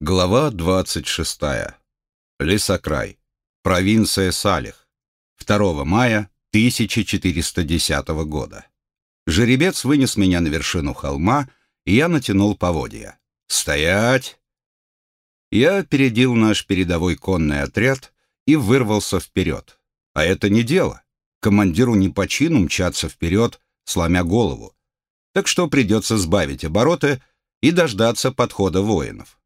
Глава 26. Лесокрай. Провинция Салих. 2 мая 1410 года. Жеребец вынес меня на вершину холма, и я натянул поводья. «Стоять!» Я опередил наш передовой конный отряд и вырвался вперед. А это не дело. Командиру не по чину мчаться вперед, сломя голову. Так что придется сбавить обороты и дождаться подхода воинов.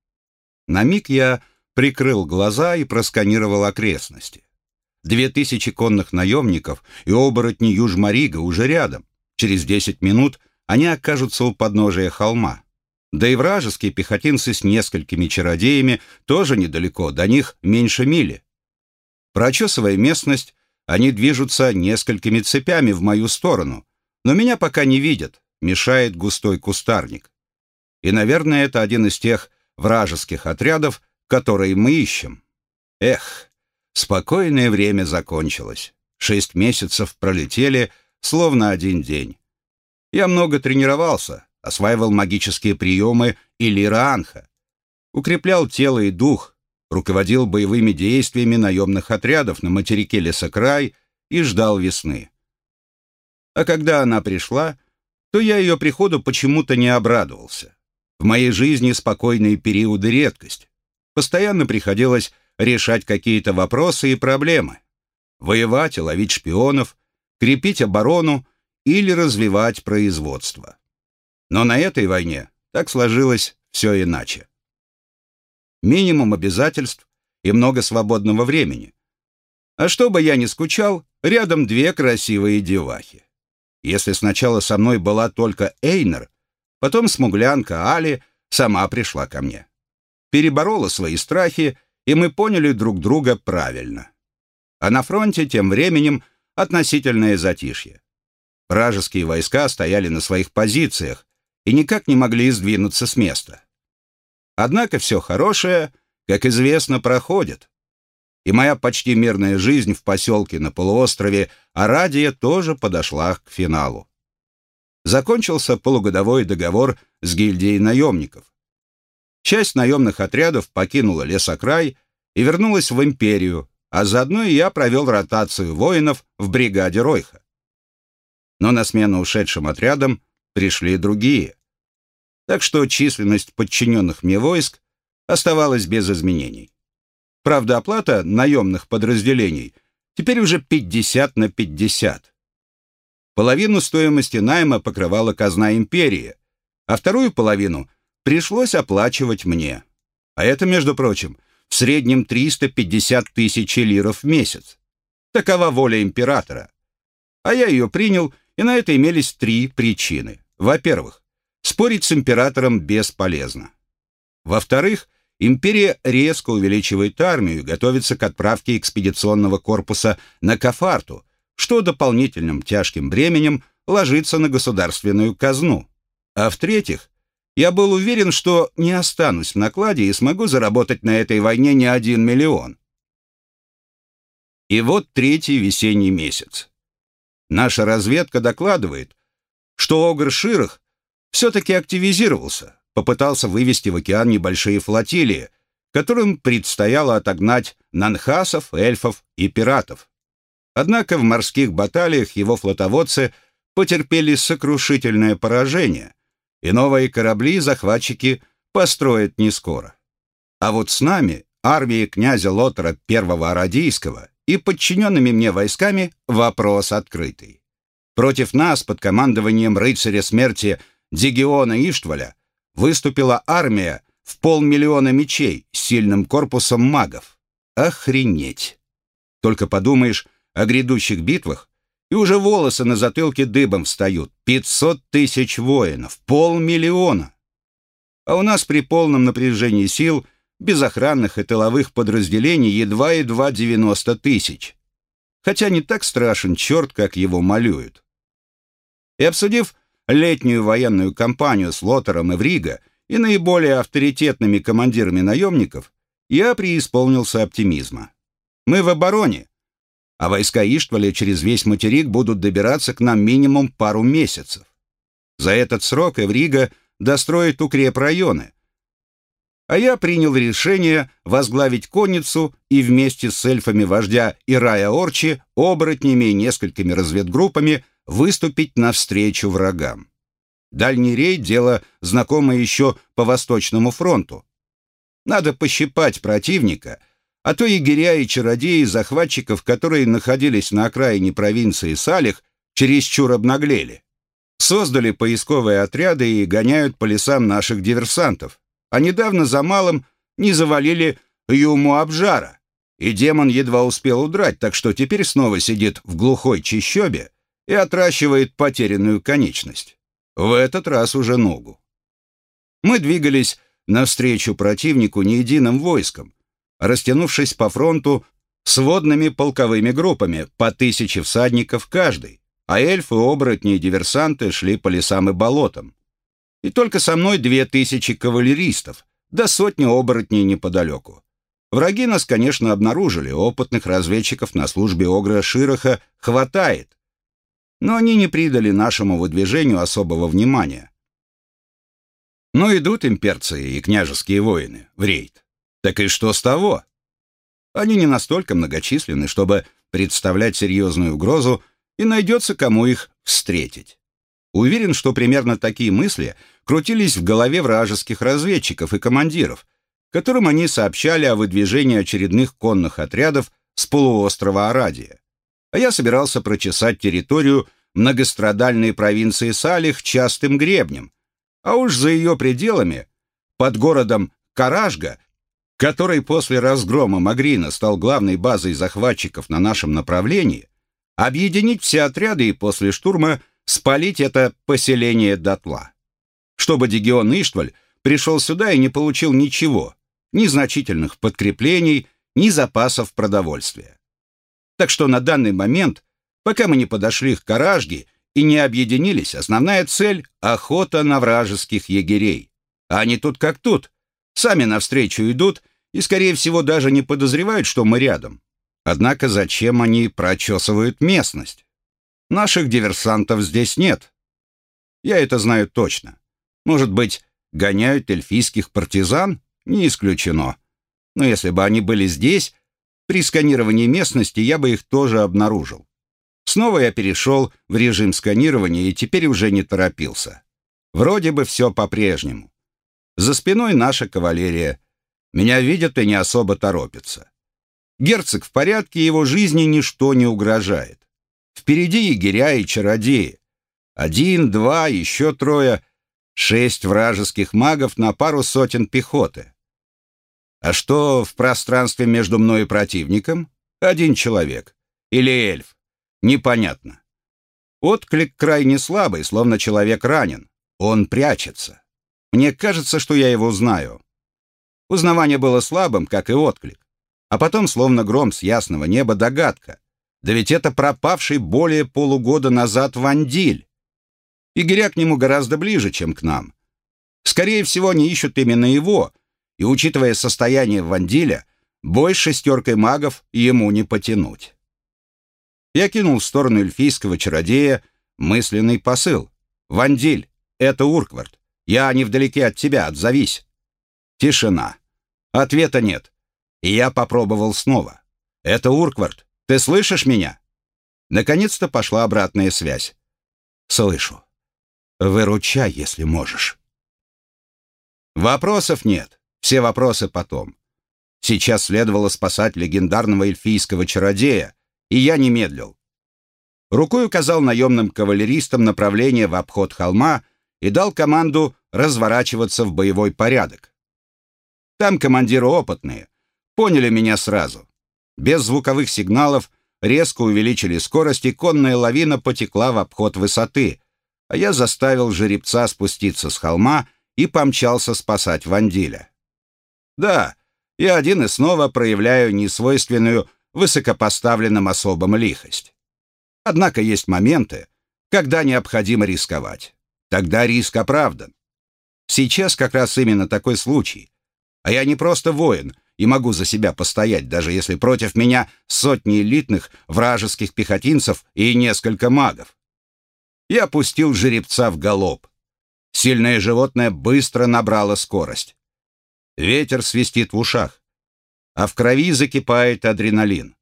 На миг я прикрыл глаза и просканировал окрестности. Две тысячи конных наемников и оборотни Южмарига уже рядом. Через десять минут они окажутся у подножия холма. Да и вражеские пехотинцы с несколькими чародеями тоже недалеко, до них меньше мили. Прочесывая местность, они движутся несколькими цепями в мою сторону, но меня пока не видят, мешает густой кустарник. И, наверное, это один из тех вражеских отрядов, которые мы ищем. Эх, спокойное время закончилось. Шесть месяцев пролетели, словно один день. Я много тренировался, осваивал магические приемы Илира Анха, укреплял тело и дух, руководил боевыми действиями наемных отрядов на материке Лесокрай и ждал весны. А когда она пришла, то я ее приходу почему-то не обрадовался. В моей жизни спокойные периоды — редкость. Постоянно приходилось решать какие-то вопросы и проблемы. Воевать и ловить шпионов, крепить оборону или развивать производство. Но на этой войне так сложилось все иначе. Минимум обязательств и много свободного времени. А чтобы я не скучал, рядом две красивые девахи. Если сначала со мной была только Эйнер, Потом смуглянка Али сама пришла ко мне. Переборола свои страхи, и мы поняли друг друга правильно. А на фронте тем временем относительное затишье. Вражеские войска стояли на своих позициях и никак не могли сдвинуться с места. Однако все хорошее, как известно, проходит. И моя почти мирная жизнь в поселке на полуострове Арадия тоже подошла к финалу закончился полугодовой договор с гильдией наемников. Часть наемных отрядов покинула лесокрай и вернулась в империю, а заодно и я провел ротацию воинов в бригаде Ройха. Но на смену ушедшим отрядам пришли другие. Так что численность подчиненных мне войск оставалась без изменений. Правда, оплата наемных подразделений теперь уже 50 на 50. Половину стоимости найма покрывала казна империи, а вторую половину пришлось оплачивать мне. А это, между прочим, в среднем 350 тысяч лиров в месяц. Такова воля императора. А я ее принял, и на это имелись три причины. Во-первых, спорить с императором бесполезно. Во-вторых, империя резко увеличивает армию и готовится к отправке экспедиционного корпуса на Кафарту – что дополнительным тяжким бременем ложится на государственную казну. А в-третьих, я был уверен, что не останусь в накладе и смогу заработать на этой войне не один миллион. И вот третий весенний месяц. Наша разведка докладывает, что Огр Ширах все-таки активизировался, попытался вывести в океан небольшие флотилии, которым предстояло отогнать нанхасов, эльфов и пиратов. Однако в морских баталиях его флотоводцы потерпели сокрушительное поражение, и новые корабли захватчики построят не скоро. А вот с нами, армией князя Лотера I Арадийского и подчиненными мне войсками, вопрос открытый. Против нас под командованием рыцаря смерти Дигиона Иштваля выступила армия в полмиллиона мечей с сильным корпусом магов. Охренеть! Только подумаешь, о грядущих битвах, и уже волосы на затылке дыбом встают. Пятьсот тысяч воинов, полмиллиона. А у нас при полном напряжении сил, без охранных и тыловых подразделений, едва-едва 90 тысяч. Хотя не так страшен черт, как его малюют. И обсудив летнюю военную кампанию с Лотером и Вриго и наиболее авторитетными командирами наемников, я преисполнился оптимизма. Мы в обороне, а войска Иштваля через весь материк будут добираться к нам минимум пару месяцев. За этот срок Эврига достроит укрепрайоны. а я принял решение возглавить конницу и вместе с эльфами вождя Ирая Орчи, оборотнями и несколькими разведгруппами выступить навстречу врагам. Дальний рейд — дело знакомое еще по Восточному фронту. Надо пощипать противника, а то егеря и чародеи захватчиков, которые находились на окраине провинции Салих, чересчур обнаглели. Создали поисковые отряды и гоняют по лесам наших диверсантов, а недавно за малым не завалили Юму Абжара, и демон едва успел удрать, так что теперь снова сидит в глухой чащобе и отращивает потерянную конечность. В этот раз уже ногу. Мы двигались навстречу противнику не единым войском, растянувшись по фронту сводными полковыми группами по тысяче всадников каждый, а эльфы, оборотни и диверсанты шли по лесам и болотам и только со мной две тысячи кавалеристов, да сотни оборотней неподалеку. Враги нас, конечно, обнаружили, опытных разведчиков на службе Огра Широха хватает, но они не придали нашему выдвижению особого внимания. Но идут имперцы и княжеские воины в рейд. Так и что с того? Они не настолько многочисленны, чтобы представлять серьезную угрозу, и найдется кому их встретить. Уверен, что примерно такие мысли крутились в голове вражеских разведчиков и командиров, которым они сообщали о выдвижении очередных конных отрядов с полуострова Арадия. А я собирался прочесать территорию многострадальной провинции Салих частым гребнем, а уж за ее пределами, под городом Каражга, который после разгрома Магрина стал главной базой захватчиков на нашем направлении, объединить все отряды и после штурма – спалить это поселение дотла. Чтобы Дегион Иштваль пришел сюда и не получил ничего, ни значительных подкреплений, ни запасов продовольствия. Так что на данный момент, пока мы не подошли к Каражге и не объединились, основная цель — охота на вражеских егерей. А они тут как тут, сами навстречу идут и, скорее всего, даже не подозревают, что мы рядом. Однако зачем они прочесывают местность? Наших диверсантов здесь нет. Я это знаю точно. Может быть, гоняют эльфийских партизан? Не исключено. Но если бы они были здесь, при сканировании местности я бы их тоже обнаружил. Снова я перешел в режим сканирования и теперь уже не торопился. Вроде бы все по-прежнему. За спиной наша кавалерия. Меня видят и не особо торопятся. Герцог в порядке, его жизни ничто не угрожает. Впереди егеря и чародеи. Один, два, еще трое, шесть вражеских магов на пару сотен пехоты. А что в пространстве между мной и противником? Один человек. Или эльф. Непонятно. Отклик крайне слабый, словно человек ранен. Он прячется. Мне кажется, что я его знаю. Узнавание было слабым, как и отклик. А потом, словно гром с ясного неба, догадка. Да ведь это пропавший более полугода назад Вандиль. Игоря к нему гораздо ближе, чем к нам. Скорее всего, они ищут именно его, и, учитывая состояние Вандиля, бой с шестеркой магов ему не потянуть. Я кинул в сторону эльфийского чародея мысленный посыл. «Вандиль, это Урквард. Я невдалеке от тебя, отзовись». Тишина. Ответа нет. И я попробовал снова. «Это Урквард. Ты слышишь меня?» Наконец-то пошла обратная связь. «Слышу. Выручай, если можешь». Вопросов нет. Все вопросы потом. Сейчас следовало спасать легендарного эльфийского чародея, и я не медлил. Рукой указал наемным кавалеристам направление в обход холма и дал команду разворачиваться в боевой порядок. Там командиры опытные, поняли меня сразу. Без звуковых сигналов резко увеличили скорость, и конная лавина потекла в обход высоты, а я заставил жеребца спуститься с холма и помчался спасать Вандиля. Да, я один и снова проявляю несвойственную высокопоставленным особам лихость. Однако есть моменты, когда необходимо рисковать. Тогда риск оправдан. Сейчас как раз именно такой случай. А я не просто воин, и могу за себя постоять, даже если против меня сотни элитных вражеских пехотинцев и несколько магов. Я пустил жеребца в галоп. Сильное животное быстро набрало скорость. Ветер свистит в ушах, а в крови закипает адреналин.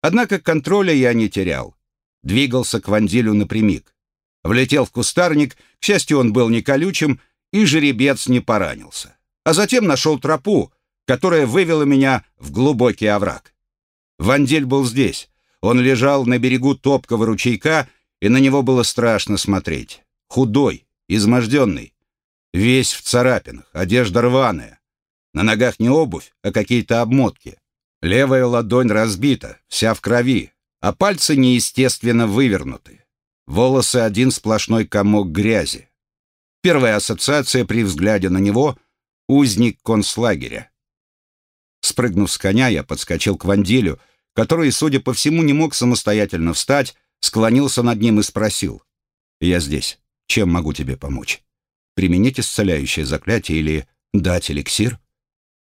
Однако контроля я не терял. Двигался к Вандилю напрямик. Влетел в кустарник, к счастью, он был не колючим, и жеребец не поранился. А затем нашел тропу, которая вывела меня в глубокий овраг. Вандиль был здесь. Он лежал на берегу топкого ручейка, и на него было страшно смотреть. Худой, изможденный, весь в царапинах, одежда рваная. На ногах не обувь, а какие-то обмотки. Левая ладонь разбита, вся в крови, а пальцы неестественно вывернуты. Волосы один сплошной комок грязи. Первая ассоциация при взгляде на него — узник концлагеря. Спрыгнув с коня, я подскочил к Вандилю, который, судя по всему, не мог самостоятельно встать, склонился над ним и спросил. «Я здесь. Чем могу тебе помочь? Применить исцеляющее заклятие или дать эликсир?»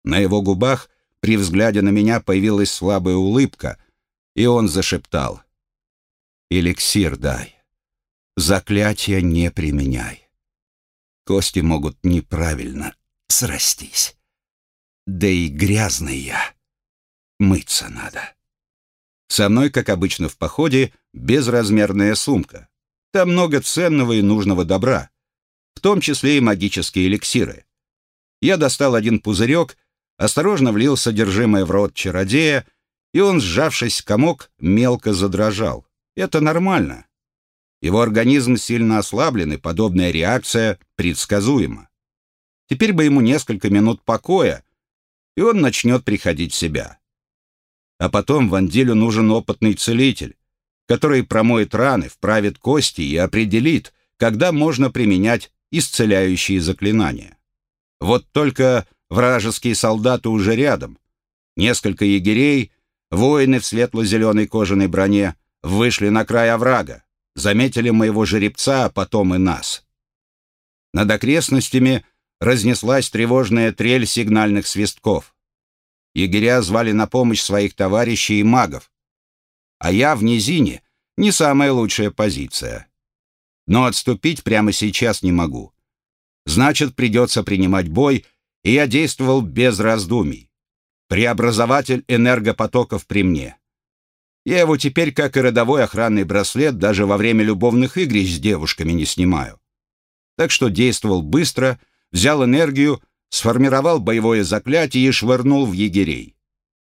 На его губах при взгляде на меня появилась слабая улыбка, и он зашептал. «Эликсир дай. Заклятие не применяй. Кости могут неправильно срастись. Да и грязный я. Мыться надо». Со мной, как обычно в походе, безразмерная сумка. Там много ценного и нужного добра, в том числе и магические эликсиры. Я достал один пузырек осторожно влил содержимое в рот чародея, и он, сжавшись в комок, мелко задрожал. Это нормально. Его организм сильно ослаблен, и подобная реакция предсказуема. Теперь бы ему несколько минут покоя, и он начнет приходить в себя. А потом Ванделю нужен опытный целитель, который промоет раны, вправит кости и определит, когда можно применять исцеляющие заклинания. Вот только Вражеские солдаты уже рядом. Несколько егерей, воины в светло-зеленой кожаной броне, вышли на край оврага, заметили моего жеребца, а потом и нас. Над окрестностями разнеслась тревожная трель сигнальных свистков. Егеря звали на помощь своих товарищей и магов. А я в низине не самая лучшая позиция. Но отступить прямо сейчас не могу. Значит, придется принимать бой и я действовал без раздумий. Преобразователь энергопотоков при мне. Я его теперь, как и родовой охранный браслет, даже во время любовных игрищ с девушками не снимаю. Так что действовал быстро, взял энергию, сформировал боевое заклятие и швырнул в егерей.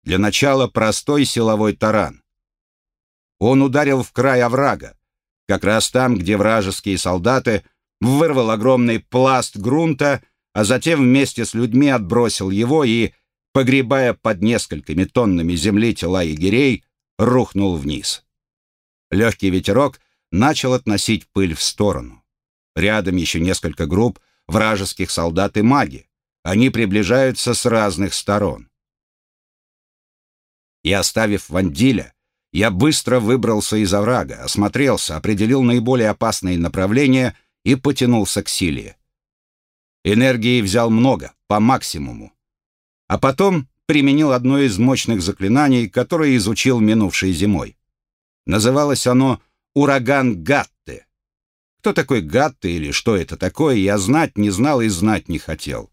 Для начала простой силовой таран. Он ударил в край оврага, как раз там, где вражеские солдаты вырвал огромный пласт грунта а затем вместе с людьми отбросил его и, погребая под несколькими тоннами земли тела егерей, рухнул вниз. Легкий ветерок начал относить пыль в сторону. Рядом еще несколько групп вражеских солдат и маги. Они приближаются с разных сторон. И оставив Вандиля, я быстро выбрался из оврага, осмотрелся, определил наиболее опасные направления и потянулся к силе. Энергии взял много, по максимуму. А потом применил одно из мощных заклинаний, которое изучил минувшей зимой. Называлось оно «Ураган Гатты». Кто такой Гатты или что это такое, я знать не знал и знать не хотел.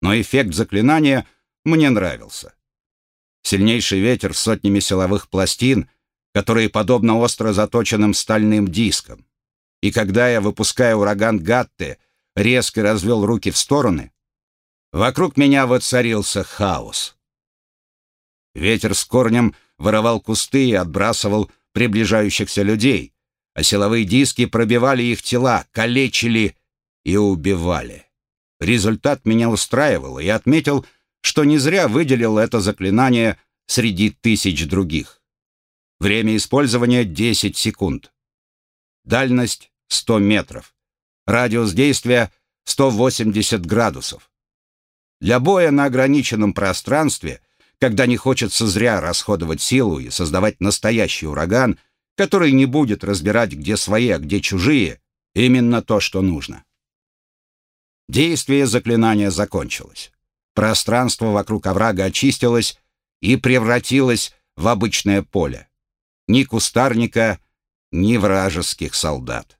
Но эффект заклинания мне нравился. Сильнейший ветер с сотнями силовых пластин, которые подобно остро заточенным стальным дискам. И когда я выпускаю ураган Гатты — резко развел руки в стороны, вокруг меня воцарился хаос. Ветер с корнем воровал кусты и отбрасывал приближающихся людей, а силовые диски пробивали их тела, калечили и убивали. Результат меня устраивал, и я отметил, что не зря выделил это заклинание среди тысяч других. Время использования 10 секунд. Дальность 100 метров. Радиус действия 180 градусов. Для боя на ограниченном пространстве, когда не хочется зря расходовать силу и создавать настоящий ураган, который не будет разбирать, где свои, а где чужие, именно то, что нужно. Действие заклинания закончилось. Пространство вокруг оврага очистилось и превратилось в обычное поле. Ни кустарника, ни вражеских солдат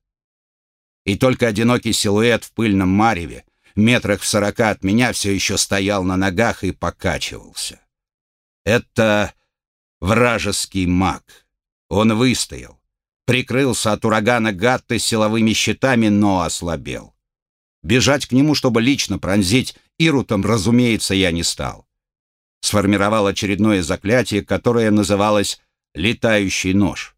и только одинокий силуэт в пыльном мареве, метрах в сорока от меня все еще стоял на ногах и покачивался. Это вражеский маг. Он выстоял, прикрылся от урагана Гатты силовыми щитами, но ослабел. Бежать к нему, чтобы лично пронзить Ирутом, разумеется, я не стал. Сформировал очередное заклятие, которое называлось «летающий нож».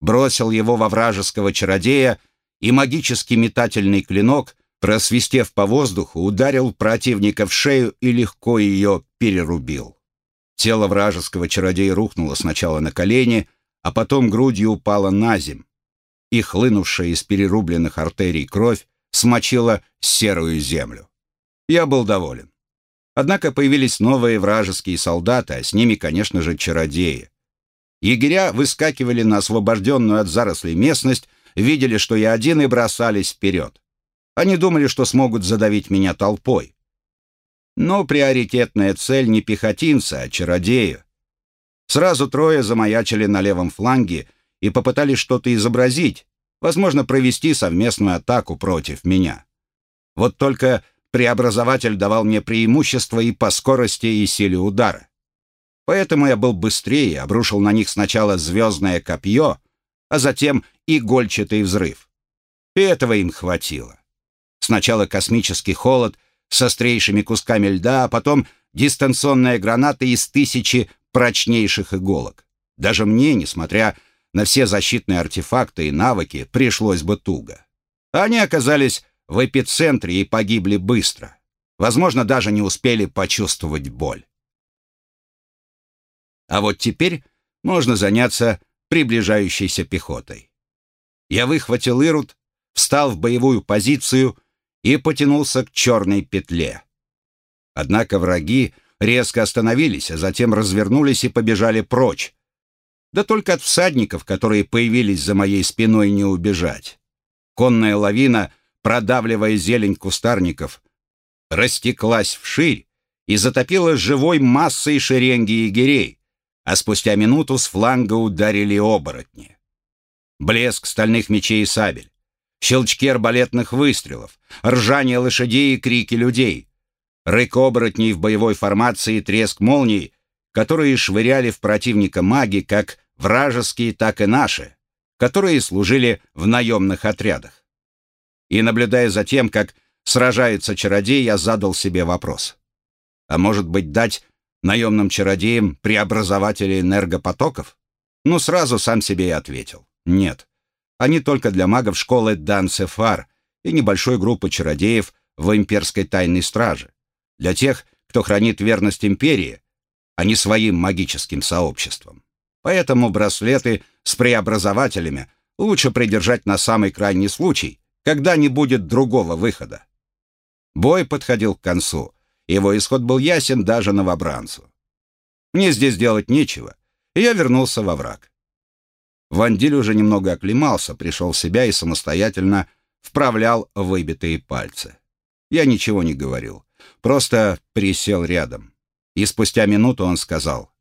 Бросил его во вражеского чародея, и магический метательный клинок, просвистев по воздуху, ударил противника в шею и легко ее перерубил. Тело вражеского чародея рухнуло сначала на колени, а потом грудью упало на земь, и хлынувшая из перерубленных артерий кровь смочила серую землю. Я был доволен. Однако появились новые вражеские солдаты, а с ними, конечно же, чародеи. Егеря выскакивали на освобожденную от зарослей местность, видели, что я один, и бросались вперед. Они думали, что смогут задавить меня толпой. Но приоритетная цель не пехотинца, а чародея. Сразу трое замаячили на левом фланге и попытались что-то изобразить, возможно, провести совместную атаку против меня. Вот только преобразователь давал мне преимущество и по скорости, и силе удара. Поэтому я был быстрее, обрушил на них сначала звездное копье, а затем игольчатый взрыв. И этого им хватило. Сначала космический холод — с острейшими кусками льда, а потом дистанционная граната из тысячи прочнейших иголок. Даже мне, несмотря на все защитные артефакты и навыки, пришлось бы туго. Они оказались в эпицентре и погибли быстро. Возможно, даже не успели почувствовать боль. А вот теперь можно заняться приближающейся пехотой. Я выхватил Ирут, встал в боевую позицию — и потянулся к черной петле. Однако враги резко остановились, а затем развернулись и побежали прочь. Да только от всадников, которые появились за моей спиной, не убежать. Конная лавина, продавливая зелень кустарников, растеклась вширь и затопила живой массой шеренги егерей, а спустя минуту с фланга ударили оборотни. Блеск стальных мечей и сабель, щелчки арбалетных выстрелов, ржание лошадей и крики людей, рык оборотней в боевой формации треск молний, которые швыряли в противника маги, как вражеские, так и наши, которые служили в наемных отрядах. И, наблюдая за тем, как сражается чародей, я задал себе вопрос. А может быть, дать наемным чародеям преобразователи энергопотоков? Ну, сразу сам себе и ответил. Нет. Они только для магов школы Дан-Сефар и небольшой группы чародеев в имперской тайной страже. Для тех, кто хранит верность империи, а не своим магическим сообществом. Поэтому браслеты с преобразователями лучше придержать на самый крайний случай, когда не будет другого выхода. Бой подходил к концу. Его исход был ясен даже новобранцу. Мне здесь делать нечего, и я вернулся во враг. Вандиль уже немного оклемался, пришел в себя и самостоятельно вправлял выбитые пальцы. Я ничего не говорил, просто присел рядом. И спустя минуту он сказал,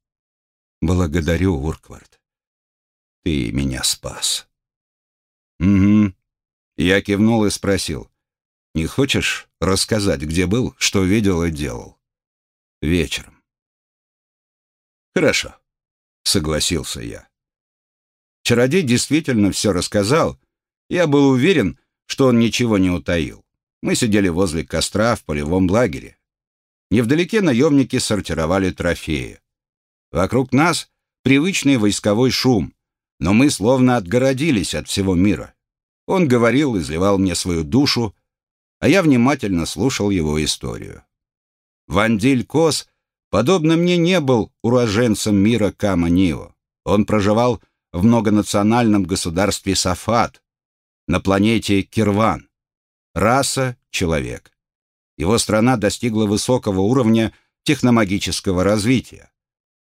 «Благодарю, Урквард. Ты меня спас». «Угу». Я кивнул и спросил, «Не хочешь рассказать, где был, что видел и делал?» «Вечером». «Хорошо», — согласился я. Чародей действительно все рассказал. Я был уверен, что он ничего не утаил. Мы сидели возле костра в полевом лагере. Невдалеке наемники сортировали трофеи. Вокруг нас привычный войсковой шум, но мы словно отгородились от всего мира. Он говорил, изливал мне свою душу, а я внимательно слушал его историю. Вандиль Кос, подобно мне, не был уроженцем мира Кама-Нио. Он проживал в многонациональном государстве Сафат, на планете Кирван. Раса — человек. Его страна достигла высокого уровня техномагического развития.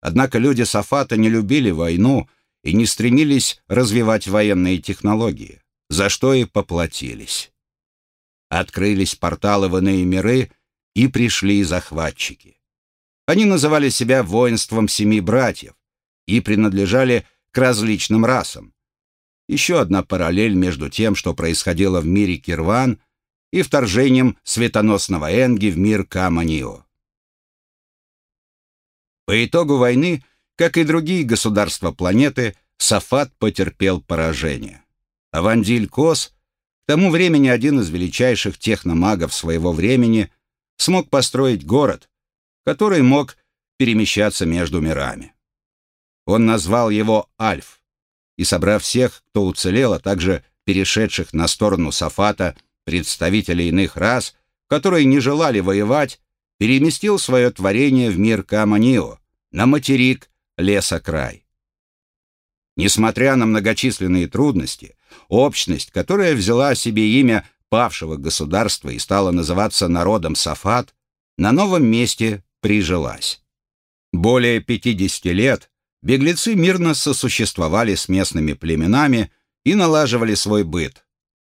Однако люди Сафата не любили войну и не стремились развивать военные технологии, за что и поплатились. Открылись порталы в иные миры, и пришли захватчики. Они называли себя воинством семи братьев и принадлежали к различным расам. Еще одна параллель между тем, что происходило в мире Кирван, и вторжением светоносного Энги в мир Каманио. По итогу войны, как и другие государства планеты, Сафат потерпел поражение. А Вандиль Кос, к тому времени один из величайших техномагов своего времени, смог построить город, который мог перемещаться между мирами. Он назвал его Альф, и, собрав всех, кто уцелел, а также перешедших на сторону Сафата представителей иных рас, которые не желали воевать, переместил свое творение в мир Каманио, на материк Леса-край. Несмотря на многочисленные трудности, общность, которая взяла себе имя павшего государства и стала называться народом Сафат, на новом месте прижилась. Более 50 лет беглецы мирно сосуществовали с местными племенами и налаживали свой быт.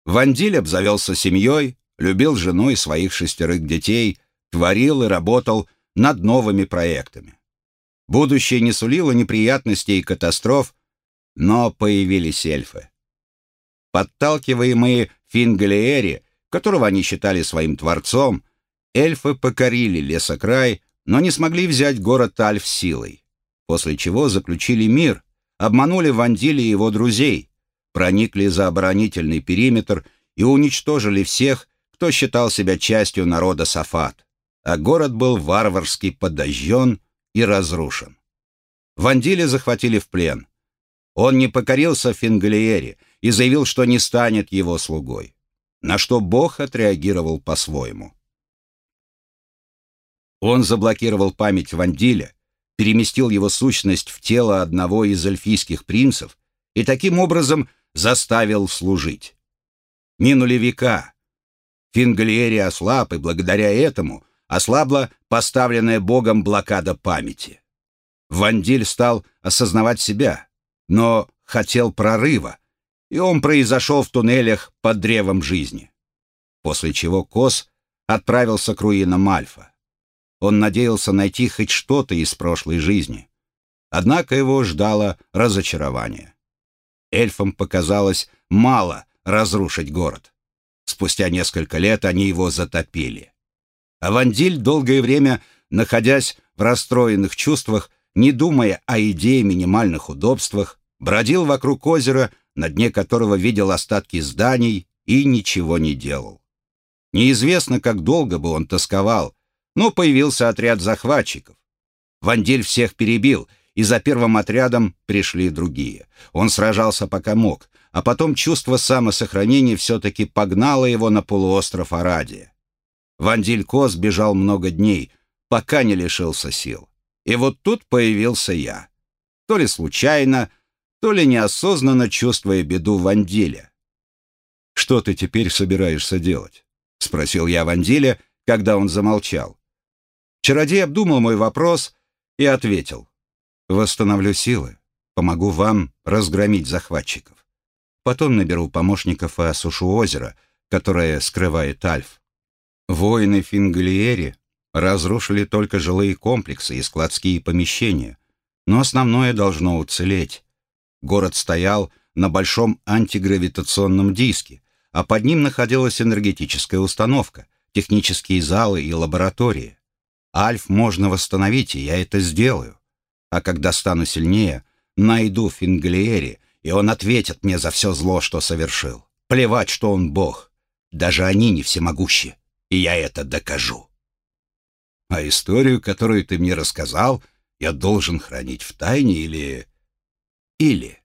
Вандиль обзавелся семьей, любил жену и своих шестерых детей, творил и работал над новыми проектами. Будущее не сулило неприятностей и катастроф, но появились эльфы. Подталкиваемые Фингалиэри, которого они считали своим творцом, эльфы покорили лесокрай, но не смогли взять город Альф силой, после чего заключили мир, обманули Вандили и его друзей, проникли за оборонительный периметр и уничтожили всех, кто считал себя частью народа Сафат, а город был варварски подожжен и разрушен. Вандили захватили в плен. Он не покорился Фингалиере и заявил, что не станет его слугой, на что Бог отреагировал по-своему. Он заблокировал память Вандиля, переместил его сущность в тело одного из эльфийских принцев и таким образом заставил служить. Минули века. Фингалиери ослаб, и благодаря этому ослабла поставленная Богом блокада памяти. Вандиль стал осознавать себя, но хотел прорыва, и он произошел в туннелях под древом жизни. После чего Кос отправился к руинам Альфа. Он надеялся найти хоть что-то из прошлой жизни. Однако его ждало разочарование. Эльфам показалось мало разрушить город. Спустя несколько лет они его затопили. Авандиль долгое время, находясь в расстроенных чувствах, не думая о идее минимальных удобствах, бродил вокруг озера, на дне которого видел остатки зданий и ничего не делал. Неизвестно, как долго бы он тосковал, но появился отряд захватчиков. Вандиль всех перебил, и за первым отрядом пришли другие. Он сражался пока мог, а потом чувство самосохранения все-таки погнало его на полуостров Арадия. Вандиль Кос бежал много дней, пока не лишился сил. И вот тут появился я. То ли случайно, то ли неосознанно чувствуя беду Вандиля. «Что ты теперь собираешься делать?» — спросил я Вандиля, когда он замолчал. Чародей обдумал мой вопрос и ответил. «Восстановлю силы, помогу вам разгромить захватчиков. Потом наберу помощников и осушу озеро, которое скрывает Альф. Воины Фингалиери разрушили только жилые комплексы и складские помещения, но основное должно уцелеть. Город стоял на большом антигравитационном диске, а под ним находилась энергетическая установка, технические залы и лаборатории. Альф можно восстановить, и я это сделаю. А когда стану сильнее, найду Фингалиери, и он ответит мне за все зло, что совершил. Плевать, что он бог. Даже они не всемогущи и я это докажу. А историю, которую ты мне рассказал, я должен хранить в тайне или... Или...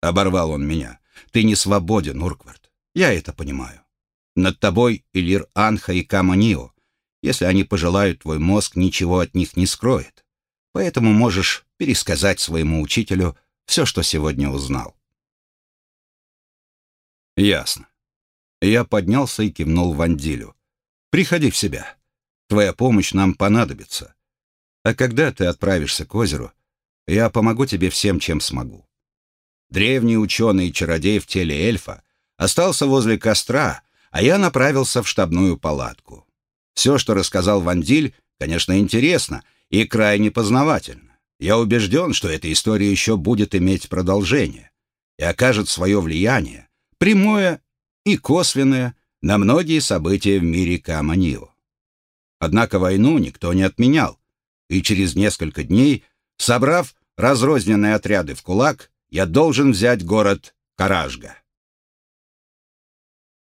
Оборвал он меня. Ты не свободен, Урквард. Я это понимаю. Над тобой Илир Анха и Каманио. Если они пожелают, твой мозг ничего от них не скроет. Поэтому можешь пересказать своему учителю все, что сегодня узнал. Ясно. Я поднялся и кивнул Вандилю. Приходи в себя. Твоя помощь нам понадобится. А когда ты отправишься к озеру, я помогу тебе всем, чем смогу. Древний ученый и чародей в теле эльфа остался возле костра, а я направился в штабную палатку. Все, что рассказал Вандиль, конечно, интересно и крайне познавательно. Я убежден, что эта история еще будет иметь продолжение и окажет свое влияние, прямое и косвенное, на многие события в мире Каманио. Однако войну никто не отменял, и через несколько дней, собрав разрозненные отряды в кулак, я должен взять город Каражга.